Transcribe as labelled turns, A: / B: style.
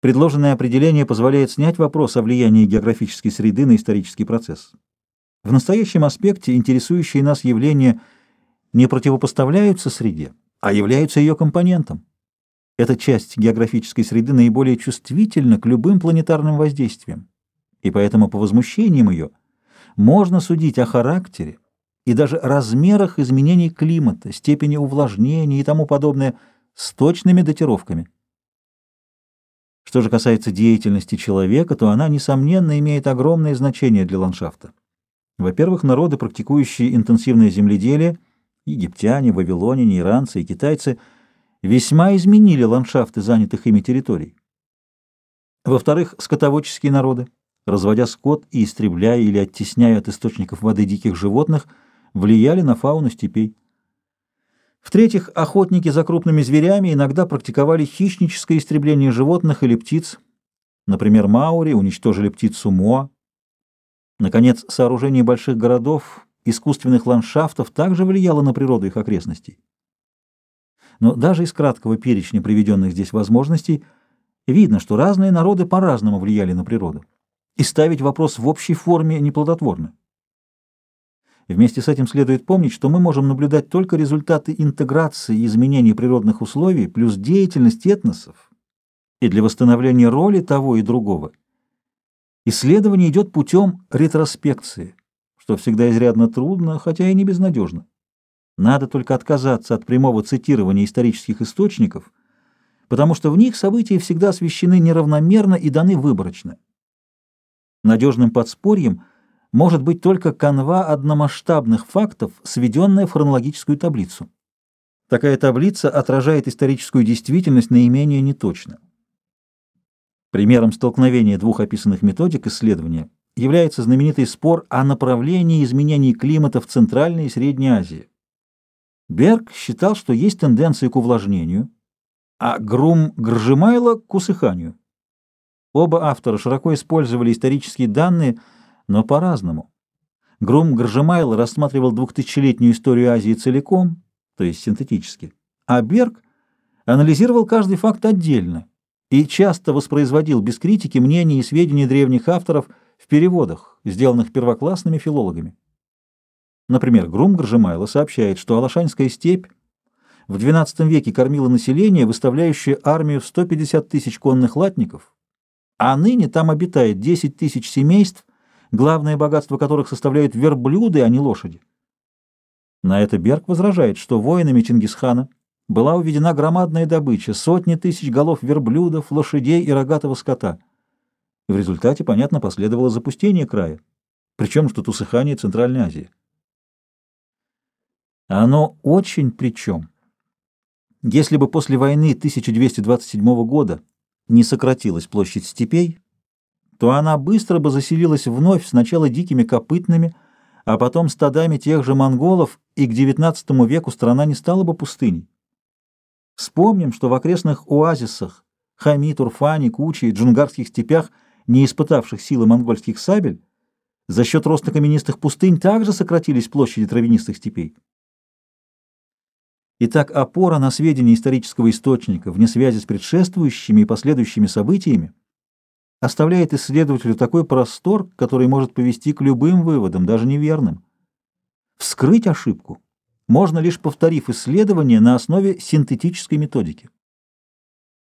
A: Предложенное определение позволяет снять вопрос о влиянии географической среды на исторический процесс. В настоящем аспекте интересующие нас явления не противопоставляются среде, а являются ее компонентом. Эта часть географической среды наиболее чувствительна к любым планетарным воздействиям, и поэтому по возмущениям ее можно судить о характере и даже размерах изменений климата, степени увлажнения и тому подобное с точными датировками. Что же касается деятельности человека, то она, несомненно, имеет огромное значение для ландшафта. Во-первых, народы, практикующие интенсивное земледелие, египтяне, вавилоняне, иранцы и китайцы, весьма изменили ландшафты занятых ими территорий. Во-вторых, скотоводческие народы, разводя скот и истребляя или оттесняя от источников воды диких животных, влияли на фауну степей. В-третьих, охотники за крупными зверями иногда практиковали хищническое истребление животных или птиц. Например, маори уничтожили птицу моа. Наконец, сооружение больших городов, искусственных ландшафтов также влияло на природу их окрестностей. Но даже из краткого перечня приведенных здесь возможностей видно, что разные народы по-разному влияли на природу. И ставить вопрос в общей форме неплодотворно. Вместе с этим следует помнить, что мы можем наблюдать только результаты интеграции и изменений природных условий плюс деятельность этносов, и для восстановления роли того и другого. Исследование идет путем ретроспекции, что всегда изрядно трудно, хотя и не безнадежно. Надо только отказаться от прямого цитирования исторических источников, потому что в них события всегда освещены неравномерно и даны выборочно. Надежным подспорьем – может быть только канва одномасштабных фактов, сведенная в хронологическую таблицу. Такая таблица отражает историческую действительность наименее неточно. Примером столкновения двух описанных методик исследования является знаменитый спор о направлении изменений климата в Центральной и Средней Азии. Берг считал, что есть тенденции к увлажнению, а Грум Гржимайло — к усыханию. Оба автора широко использовали исторические данные – но по-разному. Грум Гржемайл рассматривал двухтысячелетнюю историю Азии целиком, то есть синтетически, а Берг анализировал каждый факт отдельно и часто воспроизводил без критики мнения и сведения древних авторов в переводах, сделанных первоклассными филологами. Например, Грум Гржемайло сообщает, что Алашанская степь в XII веке кормила население, выставляющее армию в 150 тысяч конных латников, а ныне там обитает 10 тысяч семейств, главное богатство которых составляют верблюды, а не лошади. На это Берг возражает, что воинами Чингисхана была уведена громадная добыча, сотни тысяч голов верблюдов, лошадей и рогатого скота. В результате, понятно, последовало запустение края, причем что усыхание Центральной Азии. Оно очень причем. Если бы после войны 1227 года не сократилась площадь степей, то она быстро бы заселилась вновь сначала дикими копытными, а потом стадами тех же монголов, и к XIX веку страна не стала бы пустыней. Вспомним, что в окрестных оазисах Хами, Турфани, Кучи и джунгарских степях, не испытавших силы монгольских сабель, за счет роста каменистых пустынь также сократились площади травянистых степей. Итак, опора на сведения исторического источника вне связи с предшествующими и последующими событиями оставляет исследователю такой простор, который может повести к любым выводам, даже неверным. Вскрыть ошибку можно лишь повторив исследование на основе синтетической методики.